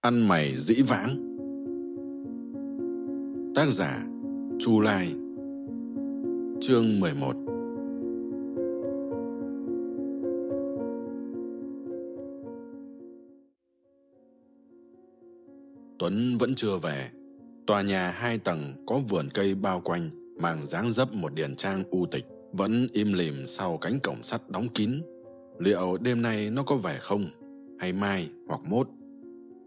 Ăn mày dĩ vãng Tác giả Chu Lai Chương 11 Tuấn vẫn chưa về. Tòa nhà hai tầng có vườn cây bao quanh, mang dáng dấp một điền trang u tịch, vẫn im lìm sau cánh cổng sắt đóng kín. Liệu đêm nay nó có về không? Hay mai hoặc mốt?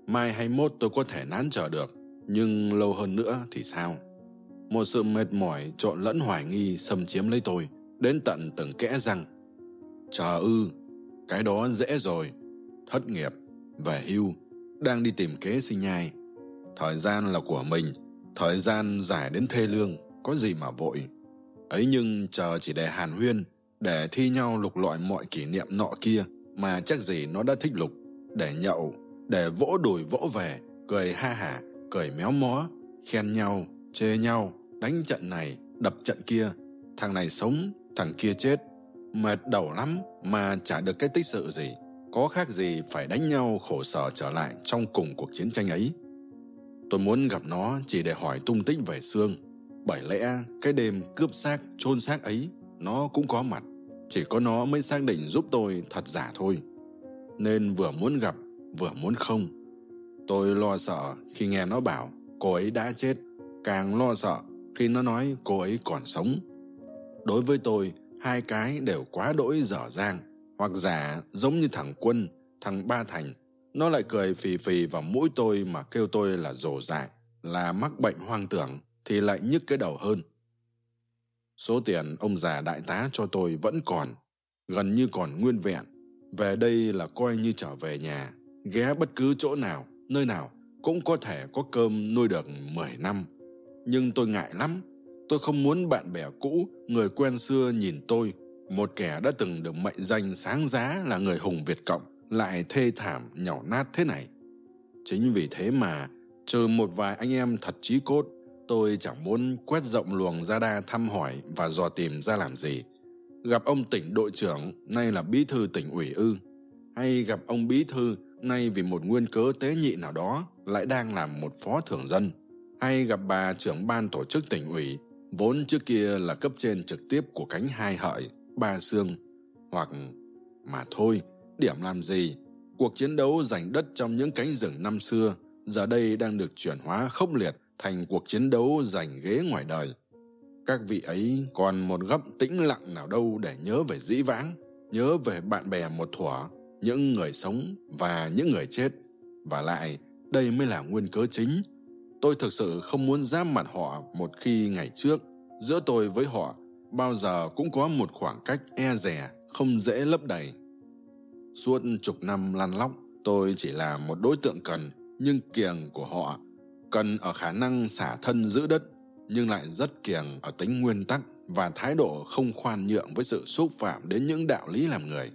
Mai hay mốt tôi có thể nán chờ được, nhưng lâu hơn nữa thì sao? Một sự mệt mỏi trộn lẫn hoài nghi xâm chiếm lấy tôi, đến tận từng kẽ răng. Chờ ư, cái đó dễ rồi. Thất nghiệp, về hưu, đang đi tìm kế sinh nhai. Thời gian là của mình, thời gian dài đến thê lương, có gì mà vội. Ấy nhưng chờ chỉ để hàn huyên, để thi nhau lục loại mọi kỷ niệm nọ kia, mà chắc gì nó đã thích lục, để nhậu, để vỗ đùi vỗ về, cười ha hả, cười méo mó, khen nhau, chê nhau, đánh trận này, đập trận kia, thằng này sống, thằng kia chết. Mệt đầu lắm mà chả được cái tích sự gì, có khác gì phải đánh nhau khổ sở trở lại trong cùng cuộc chiến tranh ấy. Tôi muốn gặp nó chỉ để hỏi tung tích về xương, bởi lẽ cái đêm cướp xác, chôn xác ấy, nó cũng có mặt. Chỉ có nó mới xác định giúp tôi thật giả thôi. Nên vừa muốn gặp, vừa muốn không. Tôi lo sợ khi nghe nó bảo cô ấy đã chết, càng lo sợ khi nó nói cô ấy còn sống. Đối với tôi, hai cái đều quá đỗi dở dang, hoặc giả giống như thằng Quân, thằng Ba Thành. Nó lại cười phì phì vào mũi tôi mà kêu tôi là rồ dại, là mắc bệnh hoang tưởng, thì lại nhức cái đầu hơn. Số tiền ông già đại tá cho tôi vẫn còn, gần như còn nguyên vẹn. Về đây là coi như trở về nhà, ghé bất cứ chỗ nào, nơi nào, cũng có thể có cơm nuôi được 10 năm. Nhưng tôi ngại lắm, tôi không muốn bạn bè cũ, người quen xưa nhìn tôi, một kẻ đã từng được mệnh danh sáng giá là người hùng Việt Cộng, lại thê thảm nhỏ nát thế này. Chính vì thế mà, trừ một vài anh em thật trí cốt, tôi chẳng muốn quét rộng luồng ra đa thăm hỏi và dò tìm ra làm gì. Gặp ông tỉnh đội trưởng, nay là bí thư tỉnh ủy ư. Hay gặp ông bí thư, nay vì một nguyên cớ tế nhị nào đó, lại đang làm một phó thưởng dân. Hay gặp bà trưởng ban tổ chức tỉnh ủy, vốn trước kia là cấp trên trực tiếp của cánh hai hợi, ba xương. Hoặc, mà thôi, điểm làm gì? Cuộc chiến đấu giành đất trong những cánh rừng năm xưa, giờ đây đang được chuyển hóa khốc liệt thành cuộc chiến đấu giành ghế ngoài đời. Các vị ấy còn một góc tĩnh lặng nào đâu để nhớ về dĩ vãng, nhớ về bạn bè một thuở, những người sống và những người chết. Và lại, đây mới là nguyên cớ chính. Tôi thực sự không muốn giáp mặt họ một khi ngày trước, giữa tôi với họ, bao giờ cũng có một khoảng cách e rè, không dễ lấp đầy. Suốt chục năm lăn lóc, tôi chỉ là một đối tượng cần, nhưng kiềng của họ cần ở khả năng xả thân giữ đất, nhưng lại rất kiềng ở tính nguyên tắc và thái độ không khoan nhượng với sự xúc phạm đến những đạo lý làm người.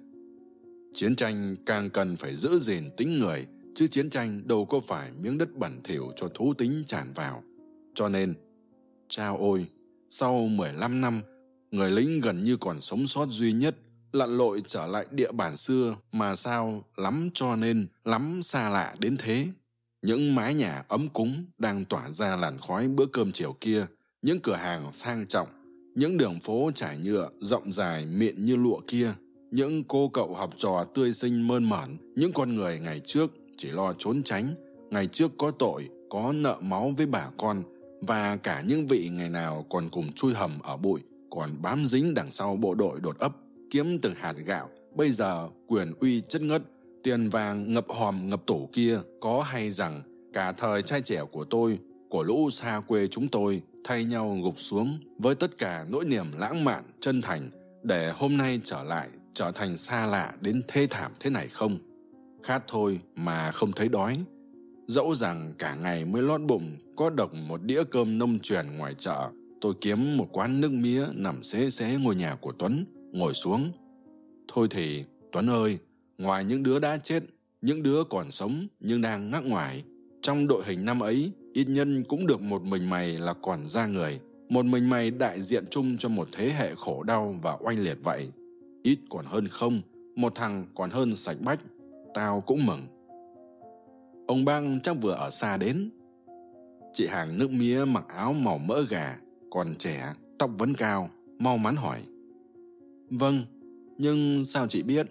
Chiến tranh càng cần phải giữ gìn tính người, chứ chiến tranh đâu có phải miếng đất bẩn thỉu cho thú tính tràn vào. Cho nên, chao ôi, sau 15 năm, người lính gần như còn sống sót duy nhất, lặn lội trở lại địa bản xưa mà sao lắm cho nên, lắm xa lạ đến thế. Những mái nhà ấm cúng đang tỏa ra làn khói bữa cơm chiều kia, những cửa hàng sang trọng, những đường phố trải nhựa rộng dài miệng như lụa kia, những cô cậu học trò tươi sinh mơn mởn, những con người ngày trước chỉ lo trốn tránh, ngày trước có tội, có nợ máu với bà con, và cả những vị ngày nào còn cùng chui hầm ở bụi, còn bám dính đằng sau bộ đội đột ấp, kiếm từng hạt gạo, bây giờ quyền uy chất ngất, tiền vàng ngập hòm ngập tủ kia có hay rằng cả thời trai trẻ của tôi, của lũ xa quê chúng tôi, thay nhau gục xuống với tất cả nỗi niềm lãng mạn, chân thành, để hôm nay trở lại, trở thành xa lạ đến thê thảm thế này không? Khát thôi mà không thấy đói. Dẫu rằng cả ngày mới lót bụng có độc một đĩa cơm nông truyền ngoài chợ, tôi kiếm một quán nước mía nằm xế xế ngôi nhà của Tuấn, ngồi xuống. Thôi thì, Tuấn ơi, ngoài những đứa đã chết, những đứa còn sống nhưng đang ngắc ngoài, trong đội hình năm ấy, ít nhân cũng được một mình mày là còn ra người. Một mình mày đại diện chung cho một thế hệ khổ đau và oanh liệt vậy. Ít còn hơn không, một thằng còn hơn sạch bách. Tao cũng mừng. ông băng chắc vừa ở xa đến chị hàng nước mía mặc áo màu mỡ gà còn trẻ tóc vẫn cao mau mắn hỏi vâng nhưng sao chị biết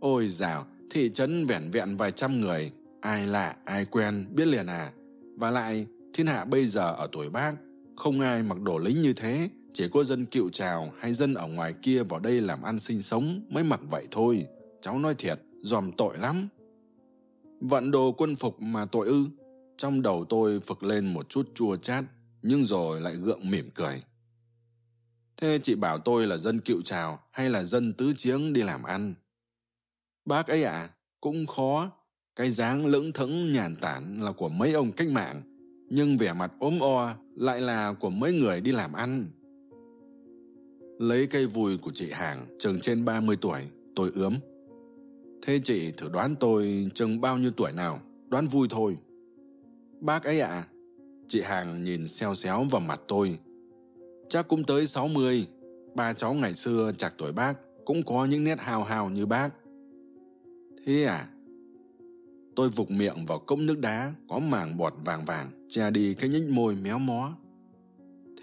ôi dào thị trấn vẻn vẹn vài trăm người ai lạ ai quen biết liền à và lại thiên hạ bây giờ ở tuổi bác không ai mặc đồ lính như thế chỉ có dân cựu trào hay dân ở ngoài kia vào đây làm ăn sinh sống mới mặc vậy thôi. Cháu nói thiệt dòm tội lắm. Vận đồ quân phục mà tội ư. Trong đầu tôi phực lên một chút chua chát nhưng rồi lại gượng mỉm cười. Thế chị bảo tôi là dân cựu trào hay là dân tứ chiếng đi làm ăn? Bác ấy ạ à, cũng khó. Cái dáng lững thững nhàn tản là của mấy ông cách mạng nhưng vẻ mặt ốm o lại là của mấy người đi làm ăn lấy cây vùi của chị hàng, chừng trên ba mươi tuổi, tôi ướm. Thế chị thử đoán tôi chừng bao nhiêu tuổi nào? Đoán vui thôi. Bác ấy ạ. À? chị hàng nhìn xeo xéo vào mặt tôi. Chắc cũng tới sáu mươi. Ba cháu ngày xưa chạc tuổi bác, cũng có những nét hào hào như bác. Thế à? Tôi vục miệng vào cốc nước đá, có màng bọt vàng vàng, che đi cái nhích môi méo mó.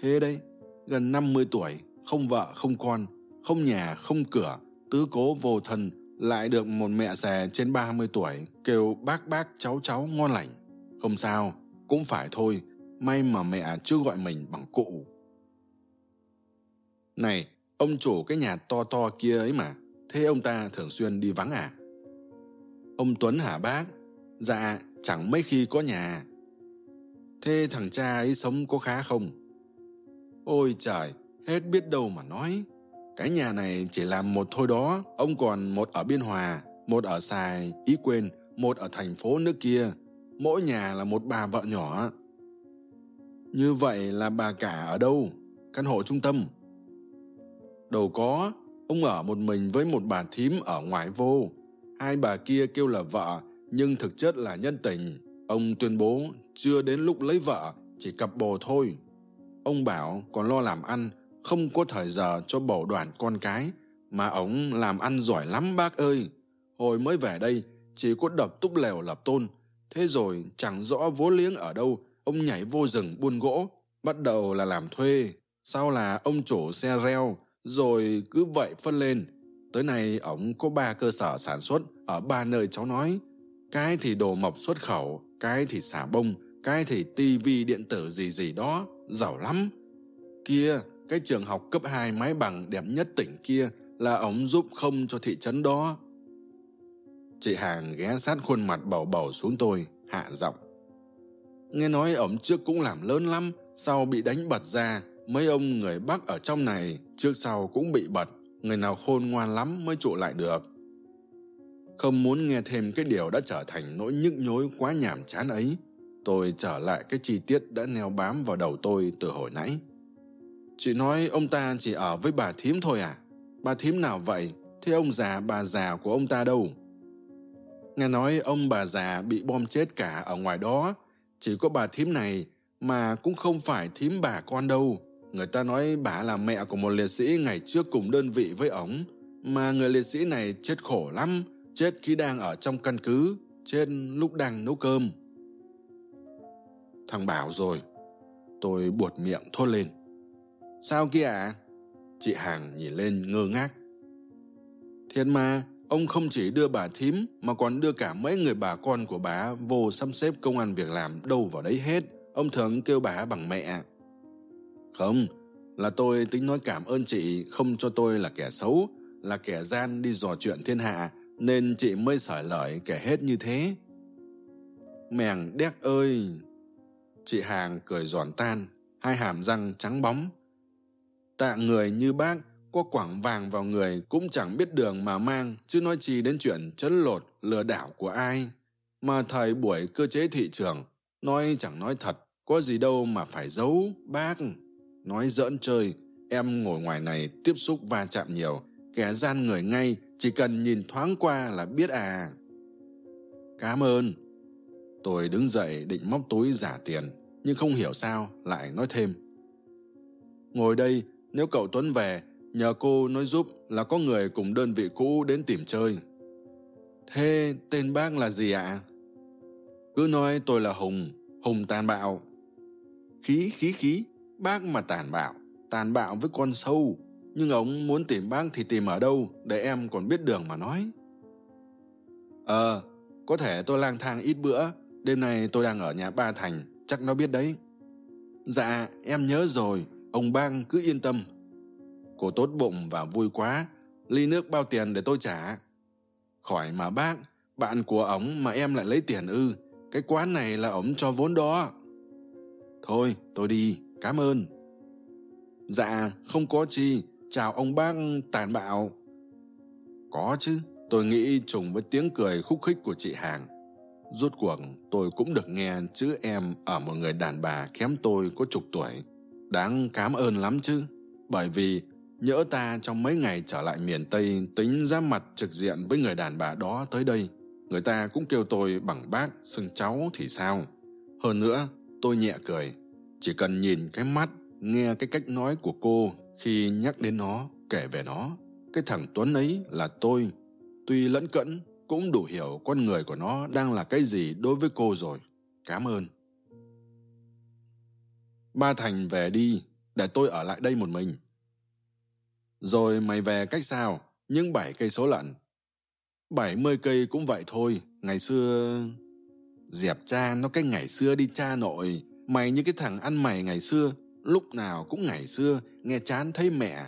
Thế đấy, gần năm mươi tuổi không vợ, không con, không nhà, không cửa, tứ cố vô thân, lại được một mẹ già trên ba mươi tuổi kêu bác bác cháu cháu ngon lành. Không sao, cũng phải thôi, may mà mẹ chưa gọi mình bằng cụ. Này, ông chủ cái nhà to to kia ấy mà, thế ông ta thường xuyên đi vắng à? Ông tuấn hả bác? Dạ chẳng mấy khi có nhà. Thế thằng cha ấy sống có khá không? Ôi trời hết biết đâu mà nói. Cái nhà này chỉ làm một thôi đó, ông còn một ở biên hòa, một ở sài, ý quên, một ở thành phố nước kia. Mỗi nhà là một bà vợ nhỏ. Như vậy là bà cả ở đâu? Căn hộ trung tâm. Đâu có. Ông ở một mình với một bà thím ở ngoài vô. Hai bà kia kêu là vợ, nhưng thực chất là nhân tình. Ông tuyên bố, chưa đến lúc lấy vợ, chỉ cặp bồ thôi. Ông bảo, còn lo làm ăn không có thời giờ cho bầu đoàn con cái, mà ông làm ăn giỏi lắm, bác ơi. Hồi mới về đây, chỉ có đập túp lều lập tôn. Thế rồi chẳng rõ vố liếng ở đâu, ông nhảy vô rừng buôn gỗ, bắt đầu là làm thuê. Sau là ông chủ xe reo, rồi cứ vậy phân lên. Tới nay ổng có ba cơ sở sản xuất ở ba nơi cháu nói. Cái thì đồ mộc xuất khẩu, cái thì xả bông, cái thì tivi điện tử gì gì đó, giàu lắm. Kia cái trường học cấp hai mái bằng đẹp nhất tỉnh kia là ổng giúp không cho thị trấn đó. Chị hàng ghé sát khuôn mặt bầu bầu xuống tôi, hạ giọng. Nghe nói ổng trước cũng làm lớn lắm, sau bị đánh bật ra, mấy ông người bắc ở trong này trước sau cũng bị bật, người nào khôn ngoan lắm mới trụ lại được. Không muốn nghe thêm cái điều đã trở thành nỗi nhức nhối quá nhàm chán ấy, tôi trở lại cái chi tiết đã neo bám vào đầu tôi từ hồi nãy chị nói ông ta chỉ ở với bà thím thôi à? Bà thím nào vậy? Thế ông già, bà già của ông ta đâu? Nghe nói ông bà già bị bom chết cả ở ngoài đó. Chỉ có bà thím này mà cũng không phải thím bà con đâu. Người ta nói bà là mẹ của một liệt sĩ ngày trước cùng đơn vị với ổng. Mà người liệt sĩ này chết khổ lắm, chết khi đang ở trong căn cứ, chết lúc đang nấu cơm. Thằng bảo rồi, tôi buột miệng thốt lên sao kia ạ? À? chị hàng nhìn lên ngơ ngác. Thiệt mà, ông không chỉ đưa bà thím mà còn đưa cả mấy người bà con của bà vô sắp xếp công an việc làm đâu vào đấy hết. Ông thường kêu bà bằng mẹ không, là tôi tính nói cảm ơn chị, không cho tôi là kẻ xấu, là kẻ gian đi dò chuyện thiên hạ, nên chị mới sởi lợi kể hết như thế. Mèng đéc ơi! Chị hàng cười giòn tan, hai hàm răng trắng bóng tạ người như bác, có quảng vàng vào người cũng chẳng biết đường mà mang, chứ nói chi đến chuyện chấn lột, lừa đảo của ai. Mà thời buổi cơ chế thị trường, nói chẳng nói thật, có gì đâu mà phải giấu, bác. Nói giỡn chơi, em ngồi ngoài này tiếp xúc va chạm nhiều, kẻ gian người ngay, chỉ cần nhìn thoáng qua là biết à. Cám ơn. Tôi đứng dậy định móc túi giả tiền, nhưng không hiểu sao lại nói thêm. Ngồi đây nếu cậu tuấn về, nhờ cô nói giúp là có người cùng đơn vị cũ đến tìm chơi. Thế tên bác là gì ạ? Cứ nói tôi là hùng hùng tàn bạo. Khí khí khí, bác mà tàn bạo tàn bạo với con sâu. Nhưng ông muốn tìm bác thì tìm ở đâu để em còn biết đường mà nói? Ờ có thể tôi lang thang ít bữa. Đêm nay tôi đang ở nhà ba thành, chắc nó biết đấy. Dạ em nhớ rồi ông Bang cứ yên tâm. Cô tốt bụng và vui quá, ly nước bao tiền để tôi trả? Khỏi mà bác, bạn của ổng mà em lại lấy tiền ư, cái quán này là ổng cho vốn đó. Thôi, tôi đi, cảm ơn. Dạ không có chi, chào ông bác tàn bạo. Có chứ, tôi nghĩ trùng với tiếng cười khúc khích của chị hàng. Rốt cuộc, tôi cũng được nghe chữ em ở một người đàn bà kém tôi có chục tuổi đáng cảm ơn lắm chứ. Bởi vì nhỡ ta trong mấy ngày trở lại miền tây tính ra mặt trực diện với người đàn bà đó tới đây, người ta cũng kêu tôi bằng bác, xưng cháu thì sao? Hơn nữa, tôi nhẹ cười. Chỉ cần nhìn cái mắt, nghe cái cách nói của cô khi nhắc đến nó, kể về nó, cái thằng tuấn ấy là tôi. Tuy lẫn cẫn, cũng đủ hiểu con người của nó đang là cái gì đối với cô rồi. Cảm ơn ba thành về đi, để tôi ở lại đây một mình. Rồi mày về cách sao? Những bảy cây số lận. Bảy mươi cây cũng vậy thôi, ngày xưa dẹp cha nó cái ngày xưa đi cha nội. Mày như cái thằng ăn mày ngày xưa, lúc nào cũng ngày xưa, nghe chán thấy mẹ.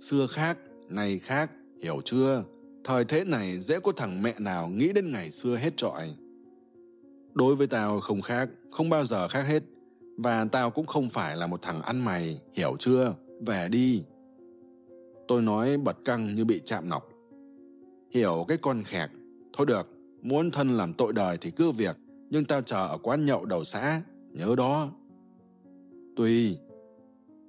Xưa khác, nay khác, hiểu chưa? Thời thế này dễ có thằng mẹ nào nghĩ đến ngày xưa hết trọi. Đối với tao không khác, không bao giờ khác hết và tao cũng không phải là một thằng ăn mày, hiểu chưa? Về đi. Tôi nói bật căng như bị chạm nọc. Hiểu cái con khẹt thôi được, muốn thân làm tội đời thì cứ việc, nhưng tao chờ ở quán nhậu đầu xã, nhớ đó. Tùy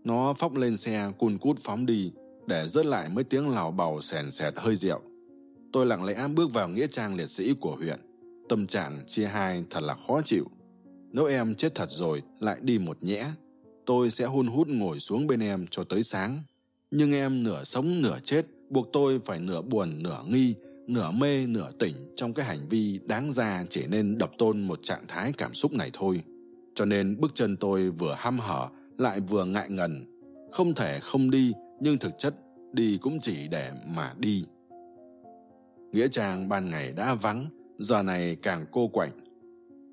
nó phóc lên xe cun cút phóng đi, để rớt lại mấy tiếng lào bầu sèn sẹt hơi rượu. Tôi lặng lẽ bước vào nghĩa trang liệt sĩ của huyện. Tâm trạng chia hai thật là khó chịu nếu em chết thật rồi, lại đi một nhẽ, tôi sẽ hun hút ngồi xuống bên em cho tới sáng. Nhưng em nửa sống nửa chết, buộc tôi phải nửa buồn, nửa nghi, nửa mê, nửa tỉnh trong cái hành vi đáng ra chỉ nên độc tôn một trạng thái cảm xúc này thôi. Cho nên bước chân tôi vừa ham hở, lại vừa ngại ngần. Không thể không đi, nhưng thực chất đi cũng chỉ để mà đi. Nghĩa trang ban ngày đã vắng, giờ này càng cô quạnh.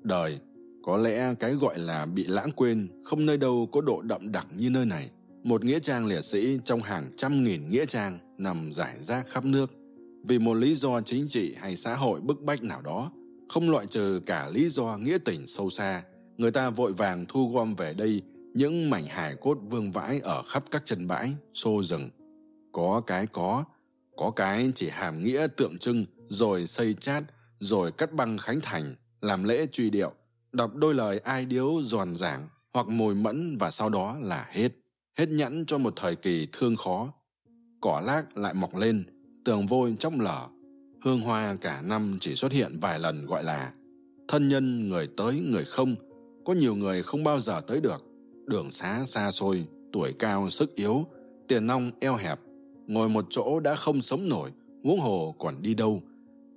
Đời có lẽ cái gọi là bị lãng quên, không nơi đâu có độ đậm đặc như nơi này. Một nghĩa trang liệt sĩ trong hàng trăm nghìn nghĩa trang nằm rải rác khắp nước. Vì một lý do chính trị hay xã hội bức bách nào đó, không loại trừ cả lý do nghĩa tình sâu xa, người ta vội vàng thu gom về đây những mảnh hài cốt vương vãi ở khắp các chân bãi, xô rừng. Có cái có có cái chỉ hàm nghĩa tượng trưng, rồi xây chát, rồi cắt băng khánh thành, làm lễ truy điệu đọc đôi lời ai điếu giòn giảng, hoặc mồi mẫn và sau đó là hết. Hết nhẫn cho một thời kỳ thương khó. Cỏ lác lại mọc lên, tường vôi chóc lở. Hương hoa cả năm chỉ xuất hiện vài lần gọi là thân nhân người tới người không. Có nhiều người không bao giờ tới được. Đường xá xa xôi, tuổi cao sức yếu, tiền nong eo hẹp. Ngồi một chỗ đã không sống nổi, huống hồ còn đi đâu.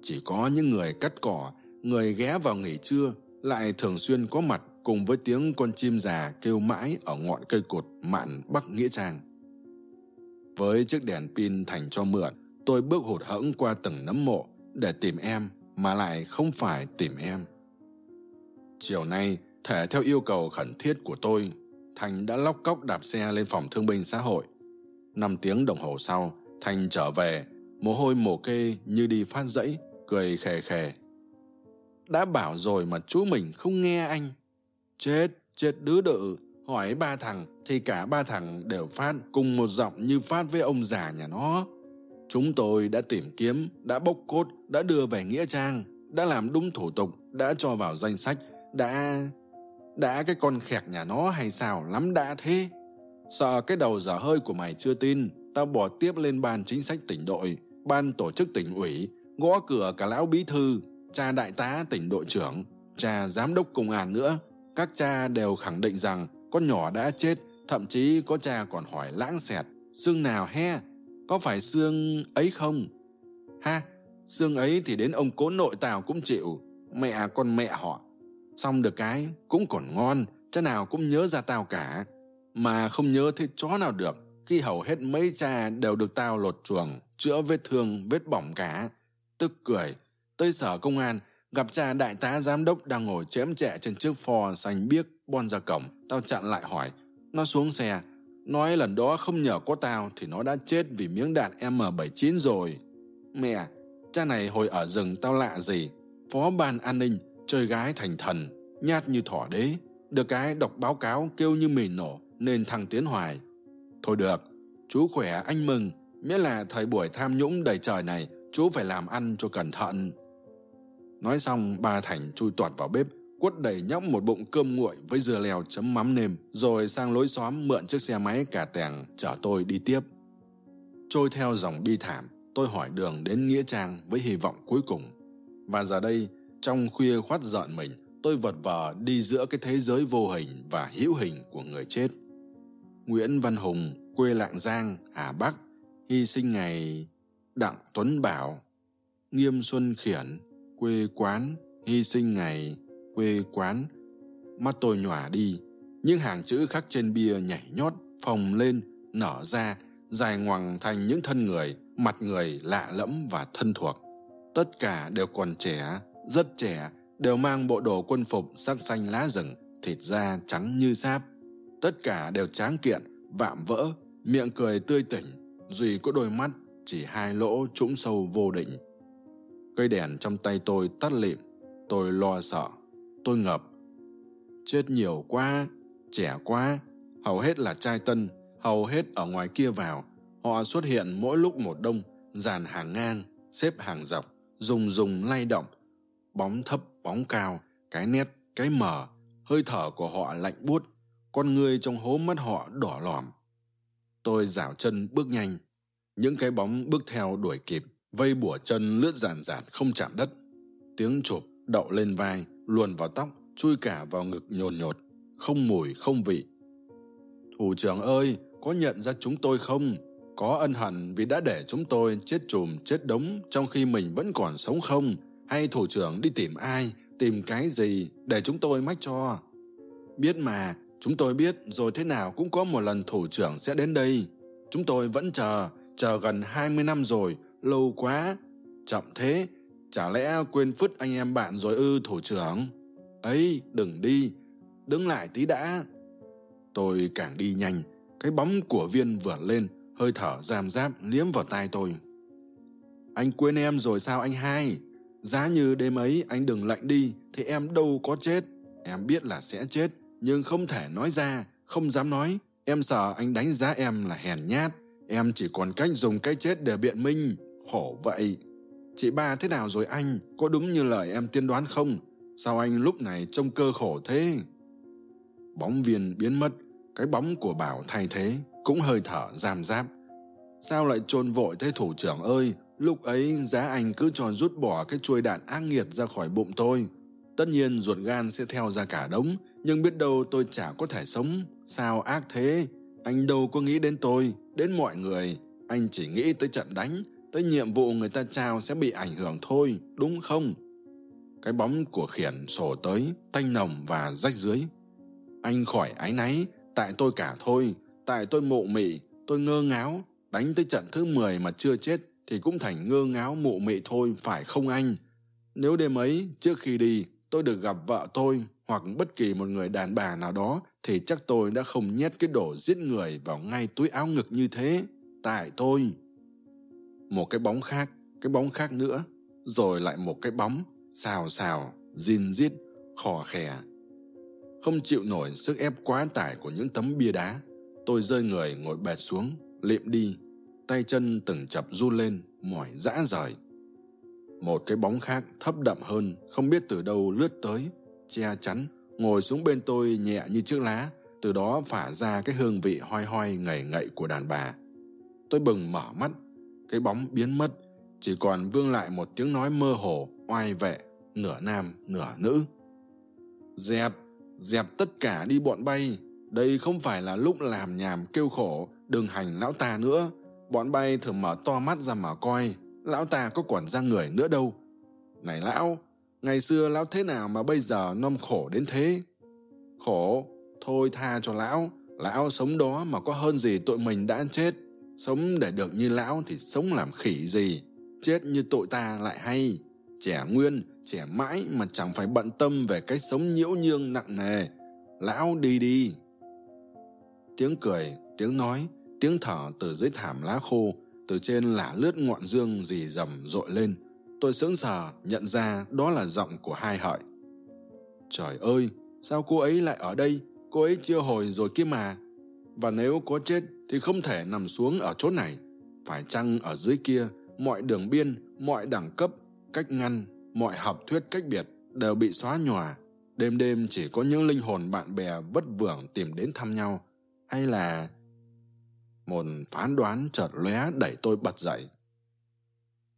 Chỉ có những người cắt cỏ, người ghé vào nghỉ trưa lại thường xuyên có mặt cùng với tiếng con chim già kêu mãi ở ngọn cây cột mạn bắc nghĩa trang. Với chiếc đèn pin thành cho mượn, tôi bước hụt hẫng qua từng nấm mộ để tìm em, mà lại không phải tìm em. Chiều nay thể theo yêu cầu khẩn thiết của tôi, thành đã lóc cóc đạp xe lên phòng thương binh xã hội. Năm tiếng đồng hồ sau, thành trở về, mồ hôi mồ kê như đi phát dẫy cười khề khề đã bảo rồi mà chú mình không nghe anh. Chết chết đứa đự hỏi ba thằng, thì cả ba thằng đều phát cùng một giọng như phát với ông già nhà nó. Chúng tôi đã tìm kiếm, đã bốc cốt, đã đưa về nghĩa trang, đã làm đúng thủ tục, đã cho vào danh sách. Đã đã cái con khẹt nhà nó hay sao lắm đã thế. Sợ cái đầu dở hơi của mày chưa tin, tao bỏ tiếp lên ban chính sách tỉnh đội, ban tổ chức tỉnh ủy, gõ cửa cả lão bí thư cha đại tá tỉnh đội trưởng, cha giám đốc công an nữa. Các cha đều khẳng định rằng con nhỏ đã chết, thậm chí có cha còn hỏi lãng xẹt, xương nào he? Có phải xương ấy không? Ha, xương ấy thì đến ông cố nội tào cũng chịu, mẹ con mẹ họ. Xong được cái, cũng còn ngon, cha nào cũng nhớ ra tao cả. Mà không nhớ thấy chó nào được, khi hầu hết mấy cha đều được tao lột chuồng, chữa vết thương, vết bỏng cả. Tức cười tới sở công an, gặp cha đại tá giám đốc đang ngồi chém chẹ trên chiếc ford xanh biếc bon ra cổng. Tao chặn lại hỏi, nó xuống xe à? nói lần đó không nhờ có tao thì nó đã chết vì miếng đạn m 79 rồi. Mẹ, cha này hồi ở rừng tao lạ gì? Phó ban an ninh, chơi gái thành thần, nhát như thỏ đế. Được cái đọc báo cáo kêu như mì nổ, nên thằng tiến hoài. Thôi được, chú khỏe anh mừng. Miễn là thời buổi tham nhũng đầy trời này, chú phải làm ăn cho cẩn thận nói xong ba thành chui toạt vào bếp, quất đầy nhóc một bụng cơm nguội với dưa leo chấm mắm nêm, rồi sang lối xóm mượn chiếc xe máy cả tèng chở tôi đi tiếp. Trôi theo dòng bi thảm, tôi hỏi đường đến nghĩa trang với hy vọng cuối cùng. Và giờ đây, trong khuya khoát giận mình, tôi vật vờ đi giữa cái thế giới vô hình và hữu hình của người chết. Nguyễn văn hùng, quê lạng giang, hà bắc, hy sinh ngày đặng tuấn bảo, nghiêm xuân khiển quê quán, hy sinh ngày quê quán. Mắt tôi nhòa đi, những hàng chữ khắc trên bia nhảy nhót, phồng lên, nở ra, dài ngoằng thành những thân người, mặt người lạ lẫm và thân thuộc. Tất cả đều còn trẻ, rất trẻ, đều mang bộ đồ quân phục sắc xanh lá rừng, thịt da trắng như sáp. Tất cả đều tráng kiện, vạm vỡ, miệng cười tươi tỉnh, duy có đôi mắt chỉ hai lỗ trũng sâu vô định cây đèn trong tay tôi tắt lịm, tôi lo sợ, tôi ngập chết nhiều quá, trẻ quá, hầu hết là trai tân, hầu hết ở ngoài kia vào. Họ xuất hiện mỗi lúc một đông, dàn hàng ngang, xếp hàng dọc dùng dùng lay động. Bóng thấp, bóng cao, cái nét, cái mờ, hơi thở của họ lạnh buốt, con người trong hố mắt họ đỏ lòm. Tôi dảo chân bước nhanh, những cái bóng bước theo đuổi kịp vây bủa chân lướt giàn giản không chạm đất. Tiếng chụp đậu lên vai, luồn vào tóc, chui cả vào ngực nhồn nhột. Không mùi, không vị. Thủ trưởng ơi, có nhận ra chúng tôi không? Có ân hận vì đã để chúng tôi chết chùm, chết đống trong khi mình vẫn còn sống không? Hay thủ trưởng đi tìm ai, tìm cái gì để chúng tôi mách cho? Biết mà, chúng tôi biết rồi thế nào cũng có một lần thủ trưởng sẽ đến đây. Chúng tôi vẫn chờ chờ gần hai mươi năm rồi lâu quá. Chậm thế, chả lẽ quên phứt anh em bạn rồi ư thủ trưởng? Ấy, đừng đi. Đứng lại tí đã. Tôi càng đi nhanh, cái bóng của viên vượt lên, hơi thở giam giáp liếm vào tai tôi. Anh quên em rồi sao anh hai? Giá như đêm ấy anh đừng lạnh đi, thì em đâu có chết. Em biết là sẽ chết, nhưng không thể nói ra, không dám nói. Em sợ anh đánh giá em là hèn nhát. Em chỉ còn cách dùng cái chết để biện minh khổ vậy. Chị ba thế nào rồi anh? Có đúng như lời em tiên đoán không? Sao anh lúc này trông cơ khổ thế? Bóng viên biến mất. Cái bóng của bảo thay thế, cũng hơi thở giam giáp. Sao lại trôn vội thế thủ trưởng ơi? Lúc ấy giá anh cứ cho rút bỏ cái chuôi đạn ác nghiệt ra khỏi bụng tôi. Tất nhiên ruột gan sẽ theo ra cả đống, nhưng biết đâu tôi chả có thể sống. Sao ác thế? Anh đâu có nghĩ đến tôi, đến mọi người. Anh chỉ nghĩ tới trận đánh tới nhiệm vụ người ta trao sẽ bị ảnh hưởng thôi, đúng không? Cái bóng của khiển sổ tới, tanh nồng và rách dưới. Anh khỏi áy náy, tại tôi cả thôi, tại tôi mụ mị, tôi ngơ ngáo. Đánh tới trận thứ mười mà chưa chết thì cũng thành ngơ ngáo mụ mị thôi, phải không anh? Nếu đêm ấy, trước khi đi, tôi được gặp vợ tôi hoặc bất kỳ một người đàn bà nào đó thì chắc tôi đã không nhét cái đồ giết người vào ngay túi áo ngực như thế. Tại tôi một cái bóng khác, cái bóng khác nữa, rồi lại một cái bóng xào xào zin rít khò khè. Không chịu nổi sức ép quá tải của những tấm bia đá, tôi rơi người ngồi bệt xuống liệm đi, tay chân từng chập run lên, mỏi dã rời. Một cái bóng khác thấp đậm hơn, không biết từ đâu lướt tới, che chắn, ngồi xuống bên tôi nhẹ như chiếc lá, từ đó phả ra cái hương vị hoi hoi ngầy ngậy của đàn bà. Tôi bừng mở mắt cái bóng biến mất, chỉ còn vương lại một tiếng nói mơ hồ, oai vệ nửa nam, nửa nữ. Dẹp dẹp tất cả đi bọn bay. Đây không phải là lúc làm nhàm kêu khổ, đừng hành lão ta nữa. Bọn bay thử mở to mắt ra mà coi, lão ta có quản ra người nữa đâu. Này lão, ngày xưa lão thế nào mà bây giờ nom khổ đến thế? Khổ, thôi tha cho lão lão sống đó mà có hơn gì tụi mình đã chết sống để được như lão thì sống làm khỉ gì? Chết như tội ta lại hay. Trẻ nguyên, trẻ mãi mà chẳng phải bận tâm về cái sống nhiễu nhương nặng nề. Lão đi đi. Tiếng cười, tiếng nói, tiếng thở từ dưới thảm lá khô, từ trên lả lướt ngọn dương dì dầm rội lên. Tôi sững sờ, nhận ra đó là giọng của hai hợi. Trời ơi, sao cô ấy lại ở đây? Cô ấy chưa hồi rồi kia mà. Và nếu có chết thì không thể nằm xuống ở chỗ này. Phải chăng ở dưới kia, mọi đường biên, mọi đẳng cấp, cách ngăn, mọi học thuyết cách biệt đều bị xóa nhòa. Đêm đêm chỉ có những linh hồn bạn bè vất vưởng tìm đến thăm nhau. Hay là một phán đoán chợt lóe đẩy tôi bật dậy.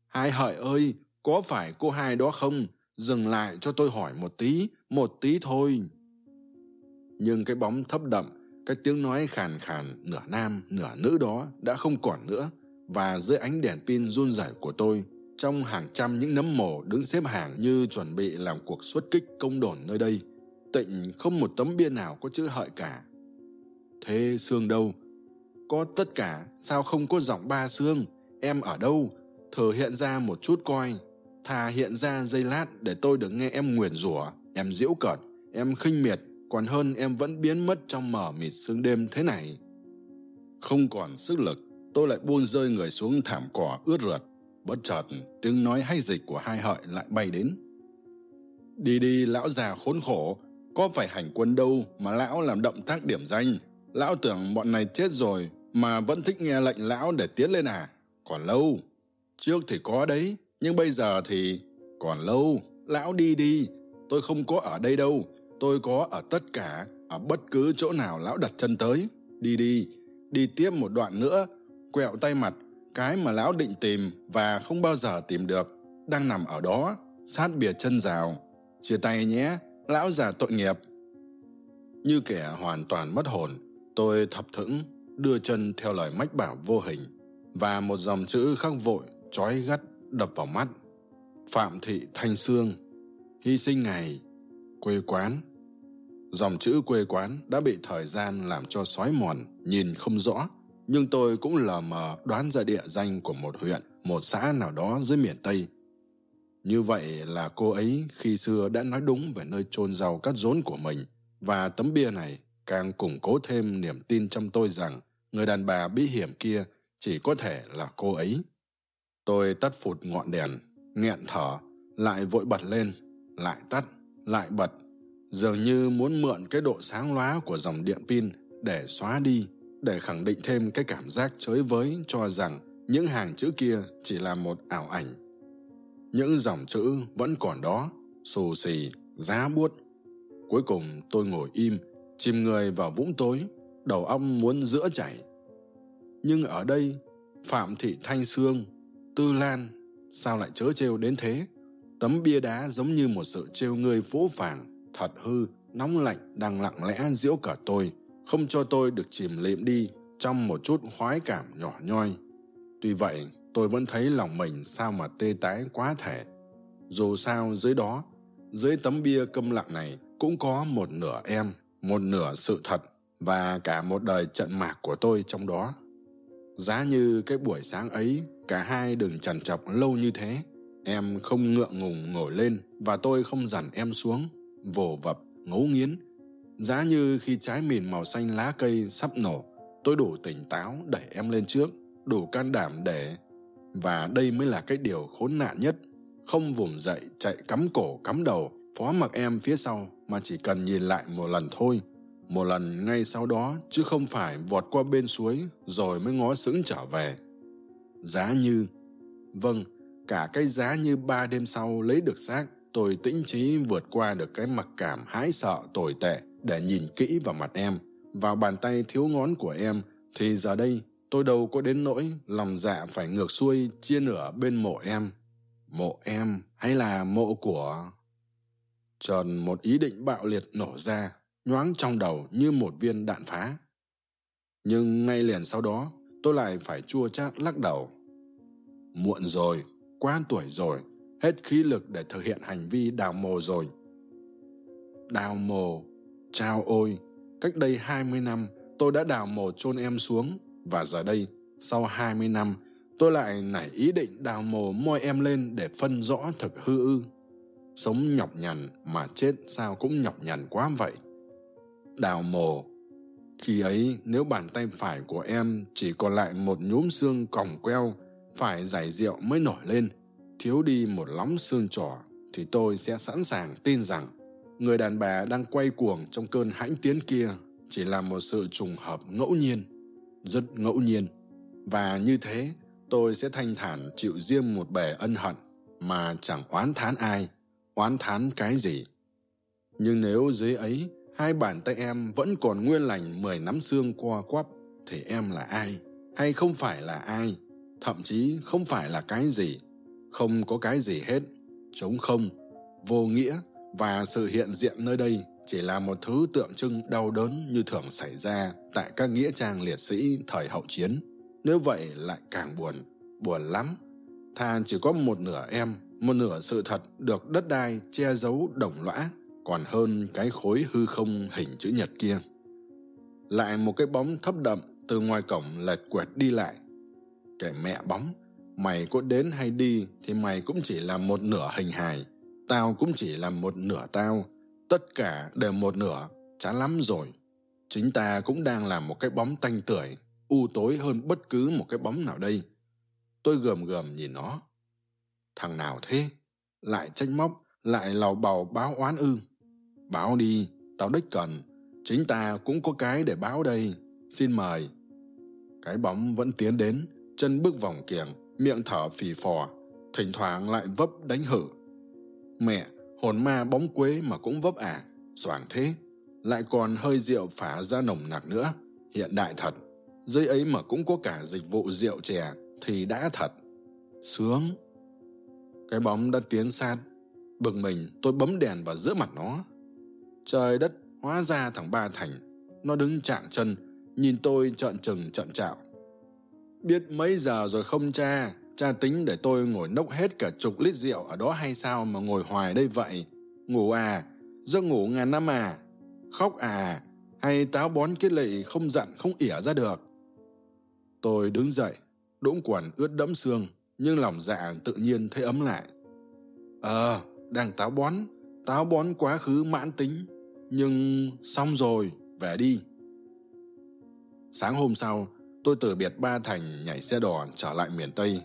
Hai hợi ơi, có phải cô hai đó không? Dừng lại cho tôi hỏi một tí một tí thôi. Nhưng cái bóng thấp đậm cái tiếng nói khàn khàn nửa nam, nửa nữ đó đã không còn nữa. Và dưới ánh đèn pin run rẩy của tôi, trong hàng trăm những nấm mồ đứng xếp hàng như chuẩn bị làm cuộc xuất kích công đồn nơi đây, tịnh không một tấm bia nào có chữ hợi cả. Thế xương đâu? Có tất cả, sao không có giọng ba xương em ở đâu? Thử hiện ra một chút coi. Thà hiện ra giây lát để tôi được nghe em nguyền rủa, em diễu cợt, em khinh miệt còn hơn em vẫn biến mất trong mờ mịt sương đêm thế này. Không còn sức lực, tôi lại buông rơi người xuống thảm cỏ ướt rượt bất chợt, tiếng nói hay dịch của hai hợi lại bay đến. Đi đi, lão già khốn khổ, có phải hành quân đâu mà lão làm động tác điểm danh? Lão tưởng bọn này chết rồi mà vẫn thích nghe lệnh lão để tiến lên à? Còn lâu. Trước thì có đấy, nhưng bây giờ thì còn lâu. Lão đi đi, tôi không có ở đây đâu tôi có ở tất cả, ở bất cứ chỗ nào lão đặt chân tới. Đi đi đi tiếp một đoạn nữa, quẹo tay mặt, cái mà lão định tìm và không bao giờ tìm được, đang nằm ở đó, sát bìa chân rào. Chia tay nhé, lão già tội nghiệp. Như kẻ hoàn toàn mất hồn, tôi thập thững, đưa chân theo lời mách bảo vô hình, và một dòng chữ khắc vội, trói gắt đập vào mắt. Phạm thị thanh sương, hy sinh ngày, quê quán dòng chữ quê quán đã bị thời gian làm cho xói mòn, nhìn không rõ. Nhưng tôi cũng lờ mờ đoán ra địa danh của một huyện, một xã nào đó dưới miền tây. Như vậy là cô ấy khi xưa đã nói đúng về nơi chôn rau cắt rốn của mình. Và tấm bia này càng củng cố thêm niềm tin trong tôi rằng người đàn bà bí hiểm kia chỉ có thể là cô ấy. Tôi tắt phụt ngọn đèn, nghẹn thở, lại vội bật lên, lại tắt, lại bật dường như muốn mượn cái độ sáng lóa của dòng điện pin để xóa đi, để khẳng định thêm cái cảm giác chới với cho rằng những hàng chữ kia chỉ là một ảo ảnh. Những dòng chữ vẫn còn đó, xù xì, giá buốt. Cuối cùng tôi ngồi im, chìm người vào vũng tối, đầu óc muốn giữa chảy. Nhưng ở đây, phạm thị thanh sương, tư lan, sao lại chớ trêu đến thế? Tấm bia đá giống như một sự trêu ngươi phũ phàng thật hư, nóng lạnh đang lặng lẽ giễu cả tôi. Không cho tôi được chìm lịm đi trong một chút khoái cảm nhỏ nhoi. Tuy vậy, tôi vẫn thấy lòng mình sao mà tê tái quá thể. Dù sao, dưới đó, dưới tấm bia câm lặng này cũng có một nửa em, một nửa sự thật và cả một đời trận mạc của tôi trong đó. Giá như cái buổi sáng ấy, cả hai đừng trằn trọc lâu như thế. Em không ngượng ngùng ngồi lên và tôi không dằn em xuống vồ vập ngấu nghiến. Giá như khi trái mìn màu xanh lá cây sắp nổ, tôi đủ tỉnh táo đẩy em lên trước, đủ can đảm để, và đây mới là cái điều khốn nạn nhất. Không vùng dậy, chạy cắm cổ, cắm đầu, phó mặc em phía sau mà chỉ cần nhìn lại một lần thôi. Một lần ngay sau đó, chứ không phải vọt qua bên suối rồi mới ngó sững trở về. Giá như vâng cả cái giá như ba đêm sau lấy được xác tôi tĩnh trí vượt qua được cái mặc cảm hãi sợ, tồi tệ để nhìn kỹ vào mặt em. Vào bàn tay thiếu ngón của em thì giờ đây tôi đâu có đến nỗi lòng dạ phải ngược xuôi chia nửa bên mộ em. Mộ em hay là mộ của? Tròn một ý định bạo liệt nổ ra, nhoáng trong đầu như một viên đạn phá. Nhưng ngay liền sau đó, tôi lại phải chua chát lắc đầu. Muộn rồi, quá tuổi rồi hết khí lực để thực hiện hành vi đào mồ rồi. Đào mồ, chao ôi, cách đây hai mươi năm tôi đã đào mồ chôn em xuống và giờ đây, sau hai mươi năm, tôi lại nảy ý định đào mồ moi em lên để phân rõ thực hư ư. Sống nhọc nhằn mà chết sao cũng nhọc nhằn quá vậy. Đào mồ khi ấy nếu bàn tay phải của em chỉ còn lại một nhúm xương còng queo phải giải rượu mới nổi lên thiếu đi một lóng xương trỏ thì tôi sẽ sẵn sàng tin rằng người đàn bà đang quay cuồng trong cơn hãnh tiến kia chỉ là một sự trùng hợp ngẫu nhiên, rất ngẫu nhiên. Và như thế, tôi sẽ thanh thản chịu riêng một bể ân hận mà chẳng oán thán ai, oán thán cái gì. Nhưng nếu dưới ấy, hai bàn tay em vẫn còn nguyên lành mười nắm xương qua quắp thì em là ai? Hay không phải là ai? Thậm chí không phải là cái gì? Không có cái gì hết. Trống không, vô nghĩa và sự hiện diện nơi đây chỉ là một thứ tượng trưng đau đớn như thường xảy ra tại các nghĩa trang liệt sĩ thời hậu chiến. Nếu vậy lại càng buồn buồn lắm. Thà chỉ có một nửa em, một nửa sự thật được đất đai che giấu đồng lõa, còn hơn cái khối hư không hình chữ nhật kia. Lại một cái bóng thấp đậm từ ngoài cổng lệch quẹt đi lại. Kẻ mẹ bóng mày có đến hay đi thì mày cũng chỉ là một nửa hình hài. Tao cũng chỉ là một nửa tao. Tất cả đều một nửa. Chán lắm rồi. Chính ta cũng đang là một cái bóng tanh tưởi, u tối hơn bất cứ một cái bóng nào đây. Tôi gườm gườm nhìn nó. Thằng nào thế? Lại tranh móc, lại lào bào báo oán ư. Báo đi, tao đích cần. Chính ta cũng có cái để báo đây. Xin mời. Cái bóng vẫn tiến đến, chân bước vòng kiềng miệng thở phì phò, thỉnh thoảng lại vấp đánh hử. Mẹ, hồn ma bóng quế mà cũng vấp à soảng thế. Lại còn hơi rượu phả ra nồng nặc nữa. Hiện đại thật, dưới ấy mà cũng có cả dịch vụ rượu chè thì đã thật. Sướng. Cái bóng đã tiến sát, bực mình tôi bấm đèn vào giữa mặt nó. Trời đất, hóa ra thằng ba thành, nó đứng chạng chân, nhìn tôi trợn trừng trợn trạo biết mấy giờ rồi không cha? Cha tính để tôi ngồi nốc hết cả chục lít rượu ở đó hay sao mà ngồi hoài đây vậy? Ngủ à? Giấc ngủ ngàn năm à? Khóc à? Hay táo bón kết lệ không dặn, không ỉa ra được? Tôi đứng dậy, đũng quần ướt đẫm xương, nhưng lòng dạ tự nhiên thấy ấm lại. Ờ đang táo bón. Táo bón quá khứ mãn tính. Nhưng xong rồi, về đi. Sáng hôm sau tôi từ biệt ba thành nhảy xe đò trở lại miền tây,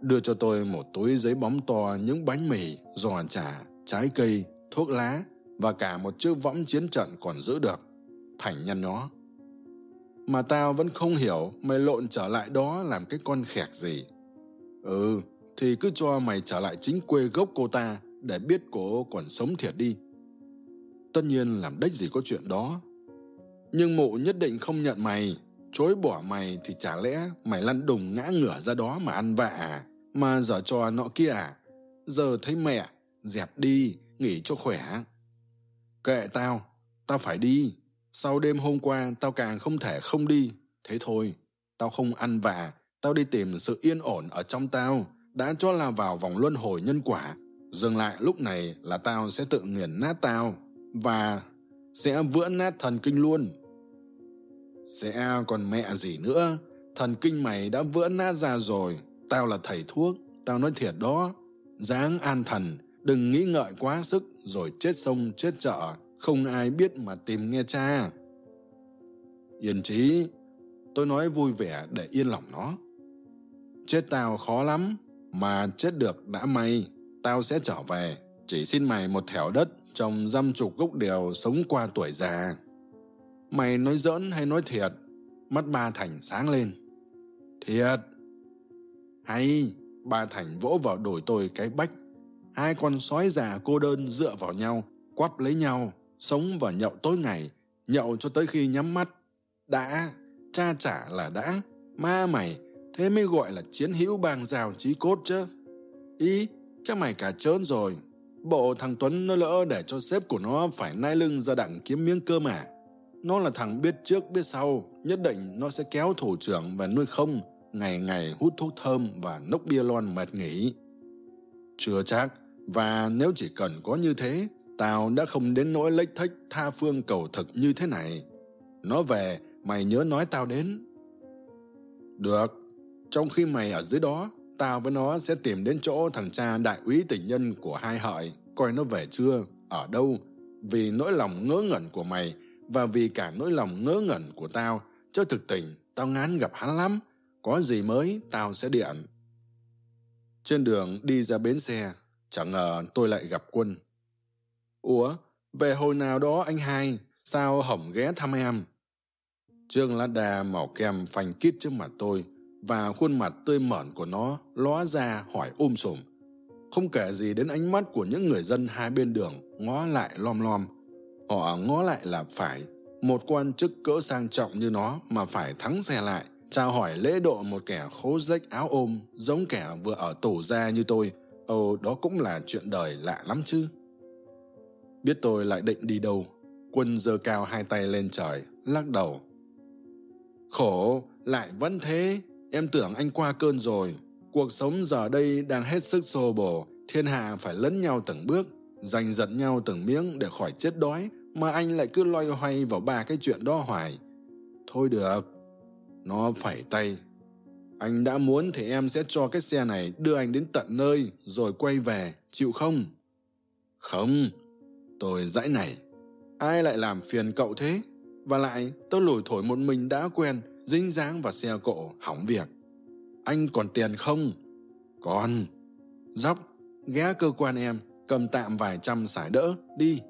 đưa cho tôi một túi giấy bóng to, những bánh mì, giò chả, trái cây, thuốc lá và cả một chiếc võng chiến trận còn giữ được. Thành nhăn nhó. Mà tao vẫn không hiểu mày lộn trở lại đó làm cái con khẹt gì. Ừ thì cứ cho mày trở lại chính quê gốc cô ta để biết cô còn sống thiệt đi. Tất nhiên làm đếch gì có chuyện đó. Nhưng mụ nhất định không nhận mày chối bỏ mày thì chả lẽ mày lăn đùng ngã ngửa ra đó mà ăn vạ à? Mà dở trò nọ kia à? Giờ thấy mẹ, dẹp đi, nghỉ cho khỏe. Kệ tao tao phải đi. Sau đêm hôm qua, tao càng không thể không đi. Thế thôi, tao không ăn vạ. Tao đi tìm sự yên ổn ở trong tao. Đã cho là vào vòng luân hồi nhân quả. Dừng lại lúc này là tao sẽ tự nghiền nát tao và sẽ vỡ nát thần kinh luôn sẽ còn mẹ gì nữa? Thần kinh mày đã vỡ nát ra rồi. Tao là thầy thuốc, tao nói thiệt đó. Dáng an thần, đừng nghĩ ngợi quá sức rồi chết sông, chết chợ. Không ai biết mà tìm nghe cha. Yên trí tôi nói vui vẻ để yên lòng nó. Chết tao khó lắm, mà chết được đã may. Tao sẽ trở về, chỉ xin mày một thẻo đất trồng dăm chục gốc điều sống qua tuổi già mày nói giỡn hay nói thiệt? Mắt ba thành sáng lên. Thiệt. Hay, ba thành vỗ vào đồi tôi cái bách. Hai con sói già cô đơn dựa vào nhau, quắp lấy nhau, sống và nhậu tối ngày, nhậu cho tới khi nhắm mắt. Đã, cha trả là đã, ma mày, thế mới gọi là chiến hữu bàng rào trí cốt chứ. Ý, chắc mày cả trớn rồi. Bộ thằng tuấn nó lỡ để cho sếp của nó phải nai lưng ra đặng kiếm miếng cơm à? Nó là thằng biết trước biết sau, nhất định nó sẽ kéo thủ trưởng và nuôi không, ngày ngày hút thuốc thơm và nốc bia lon mệt nghỉ. Chưa chắc, và nếu chỉ cần có như thế, tao đã không đến nỗi lếch thách tha phương cầu thực như thế này. Nó về, mày nhớ nói tao đến. Được, trong khi mày ở dưới đó, tao với nó sẽ tìm đến chỗ thằng cha đại úy tình nhân của hai hợi, coi nó về chưa, ở đâu. Vì nỗi lòng ngớ ngẩn của mày và vì cả nỗi lòng ngớ ngẩn của tao, cho thực tình, tao ngán gặp hắn lắm. Có gì mới, tao sẽ điện. Trên đường đi ra bến xe, chẳng ngờ tôi lại gặp quân. Ủa, về hồi nào đó anh hai? Sao hổng ghé thăm em? Trương lá đà màu kem phanh kít trước mặt tôi, và khuôn mặt tươi mởn của nó ló ra hỏi um sùm. Không kể gì đến ánh mắt của những người dân hai bên đường, ngó lại lom lom họ ngó lại là phải. Một quan chức cỡ sang trọng như nó mà phải thắng xe lại. Chào hỏi lễ độ một kẻ khố rách áo ôm, giống kẻ vừa ở tù ra như tôi. Ồ, đó cũng là chuyện đời lạ lắm chứ. Biết tôi lại định đi đâu? Quân giơ cao hai tay lên trời, lắc đầu. Khổ, lại vẫn thế. Em tưởng anh qua cơn rồi. Cuộc sống giờ đây đang hết sức xô bồ. Thiên hạ phải lấn nhau từng bước, giành giật nhau từng miếng để khỏi chết đói mà anh lại cứ loay hoay vào ba cái chuyện đó hoài. Thôi được, nó phải tay. Anh đã muốn thì em sẽ cho cái xe này đưa anh đến tận nơi rồi quay về, chịu không? Không, tôi dãy này. Ai lại làm phiền cậu thế? Và lại tôi lủi thổi một mình đã quen, dính dáng vào xe cộ, hỏng việc. Anh còn tiền không? Còn. Dốc, ghé cơ quan em, cầm tạm vài trăm sải đỡ, đi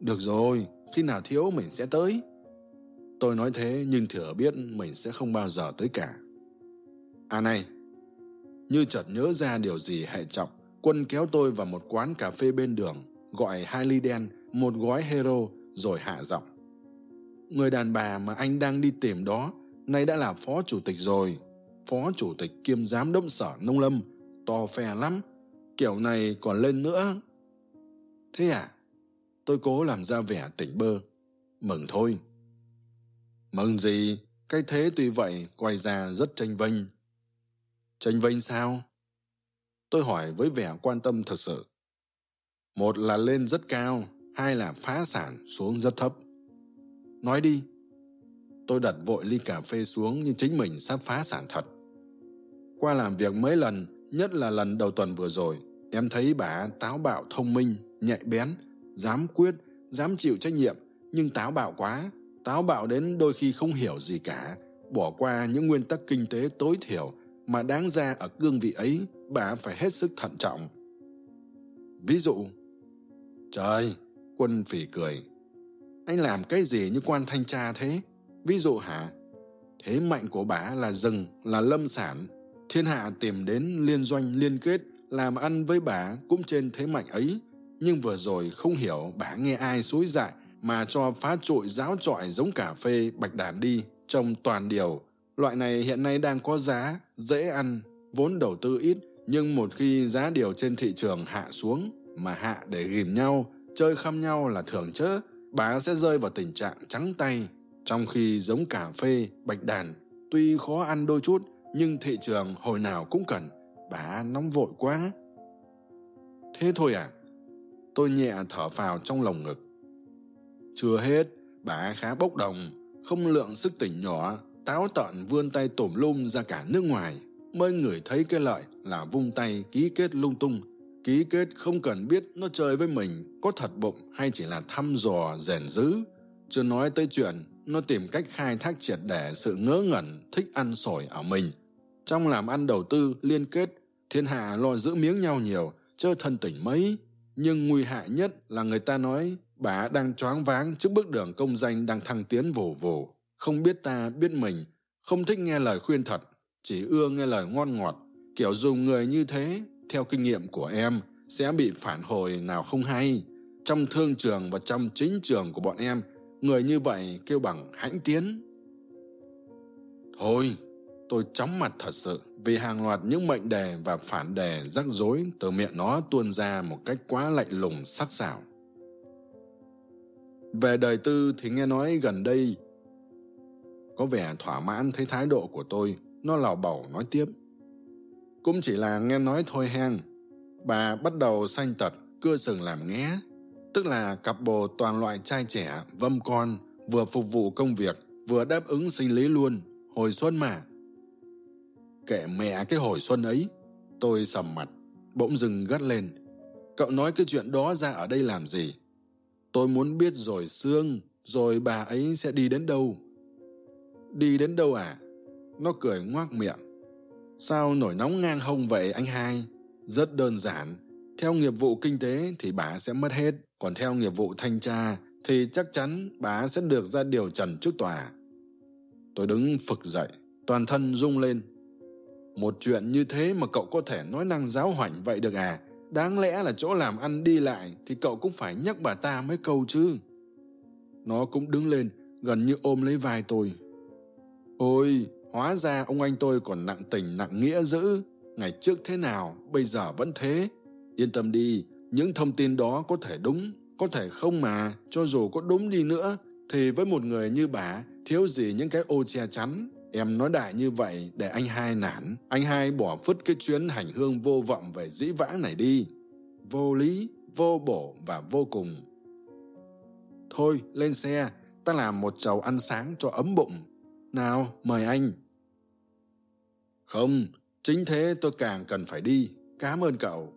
được rồi, khi nào thiếu mình sẽ tới. Tôi nói thế nhưng thừa biết mình sẽ không bao giờ tới cả. À này, như chợt nhớ ra điều gì hệ trọng, quân kéo tôi vào một quán cà phê bên đường, gọi hai ly đen, một gói hero, rồi hạ giọng. Người đàn bà mà anh đang đi tìm đó, nay đã là phó chủ tịch rồi. Phó chủ tịch kiêm giám đốc sở nông lâm, to phe lắm. Kiểu này còn lên nữa. Thế à? Tôi cố làm ra vẻ tỉnh bơ. Mừng thôi. Mừng gì? Cái thế tuy vậy, quay ra rất tranh vênh. Tranh vênh sao? Tôi hỏi với vẻ quan tâm thật sự. Một là lên rất cao, hai là phá sản xuống rất thấp. Nói đi. Tôi đặt vội ly cà phê xuống như chính mình sắp phá sản thật. Qua làm việc mấy lần, nhất là lần đầu tuần vừa rồi, em thấy bà táo bạo thông minh, nhạy bén dám quyết, dám chịu trách nhiệm, nhưng táo bạo quá. Táo bạo đến đôi khi không hiểu gì cả. Bỏ qua những nguyên tắc kinh tế tối thiểu mà đáng ra ở cương vị ấy, bà phải hết sức thận trọng. Ví dụ, trời, quân phỉ cười. Anh làm cái gì như quan thanh tra thế? Ví dụ hả? Thế mạnh của bà là rừng, là lâm sản. Thiên hạ tìm đến liên doanh, liên kết, làm ăn với bà cũng trên thế mạnh ấy nhưng vừa rồi không hiểu bà nghe ai xúi dại mà cho phá trụi giáo trọi giống cà phê, bạch đàn đi trong toàn điều. Loại này hiện nay đang có giá, dễ ăn, vốn đầu tư ít, nhưng một khi giá điều trên thị trường hạ xuống mà hạ để ghìm nhau, chơi khăm nhau là thường chớ. Bà sẽ rơi vào tình trạng trắng tay. Trong khi giống cà phê, bạch đàn, tuy khó ăn đôi chút, nhưng thị trường hồi nào cũng cần. Bà nóng vội quá. Thế thôi à? Tôi nhẹ thở phào trong lồng ngực. Chưa hết, bà khá bốc đồng, không lượng sức tỉnh nhỏ, táo tợn vươn tay tổm lum ra cả nước ngoài. Mới ngửi thấy cái lợi là vung tay ký kết lung tung. Ký kết không cần biết nó chơi với mình có thật bụng hay chỉ là thăm dò, rèn dữ. chưa nói tới chuyện nó tìm cách khai thác triệt để sự ngớ ngẩn, thích ăn sổi ở mình. Trong làm ăn đầu tư, liên kết, thiên hạ lo giữ miếng nhau nhiều chơi thân tỉnh mấy nhưng nguy hại nhất là người ta nói bà đang choáng váng trước bước đường công danh đang thăng tiến vồ vồ. Không biết ta biết mình, không thích nghe lời khuyên thật, chỉ ưa nghe lời ngon ngọt kiểu dùng người như thế, theo kinh nghiệm của em, sẽ bị phản hồi nào không hay. Trong thương trường và trong chính trường của bọn em, người như vậy kêu bằng hãnh tiến. Thôi tôi chóng mặt thật sự vì hàng loạt những mệnh đề và phản đề rắc rối từ miệng nó tuôn ra một cách quá lạnh lùng, sắc sảo. Về đời tư thì nghe nói gần đây có vẻ thỏa mãn thấy thái độ của tôi, nó lào bầu nói tiếp. Cũng chỉ là nghe nói thôi hang bà bắt đầu sanh tật, cưa sừng làm nghé, tức là cặp bồ toàn loại trai trẻ, vâm con, vừa phục vụ công việc, vừa đáp ứng sinh lý luôn, hồi xuân mà kệ mẹ cái hồi xuân ấy. Tôi sầm mặt, bỗng dừng gắt lên. Cậu nói cái chuyện đó ra ở đây làm gì? Tôi muốn biết rồi xương rồi bà ấy sẽ đi đến đâu? Đi đến đâu à? Nó cười ngoác miệng. Sao nổi nóng ngang hông vậy anh hai? Rất đơn giản, theo nghiệp vụ kinh tế thì bà sẽ mất hết. Còn theo nghiệp vụ thanh tra thì chắc chắn bà sẽ được ra điều trần trước tòa. Tôi đứng phực dậy, toàn thân rung lên một chuyện như thế mà cậu có thể nói năng giáo hoảnh vậy được à? Đáng lẽ là chỗ làm ăn đi lại thì cậu cũng phải nhắc bà ta mấy câu chứ. Nó cũng đứng lên, gần như ôm lấy vai tôi. Ôi, hóa ra ông anh tôi còn nặng tình nặng nghĩa dữ. Ngày trước thế nào, bây giờ vẫn thế. Yên tâm đi, những thông tin đó có thể đúng, có thể không mà. Cho dù có đúng đi nữa, thì với một người như bà, thiếu gì những cái ô che chắn em nói đại như vậy để anh hai nản. Anh hai bỏ phứt cái chuyến hành hương vô vọng về dĩ vãng này đi. Vô lý, vô bổ và vô cùng. Thôi, lên xe. Ta làm một chầu ăn sáng cho ấm bụng. Nào, mời anh. Không, chính thế tôi càng cần phải đi. Cảm ơn cậu.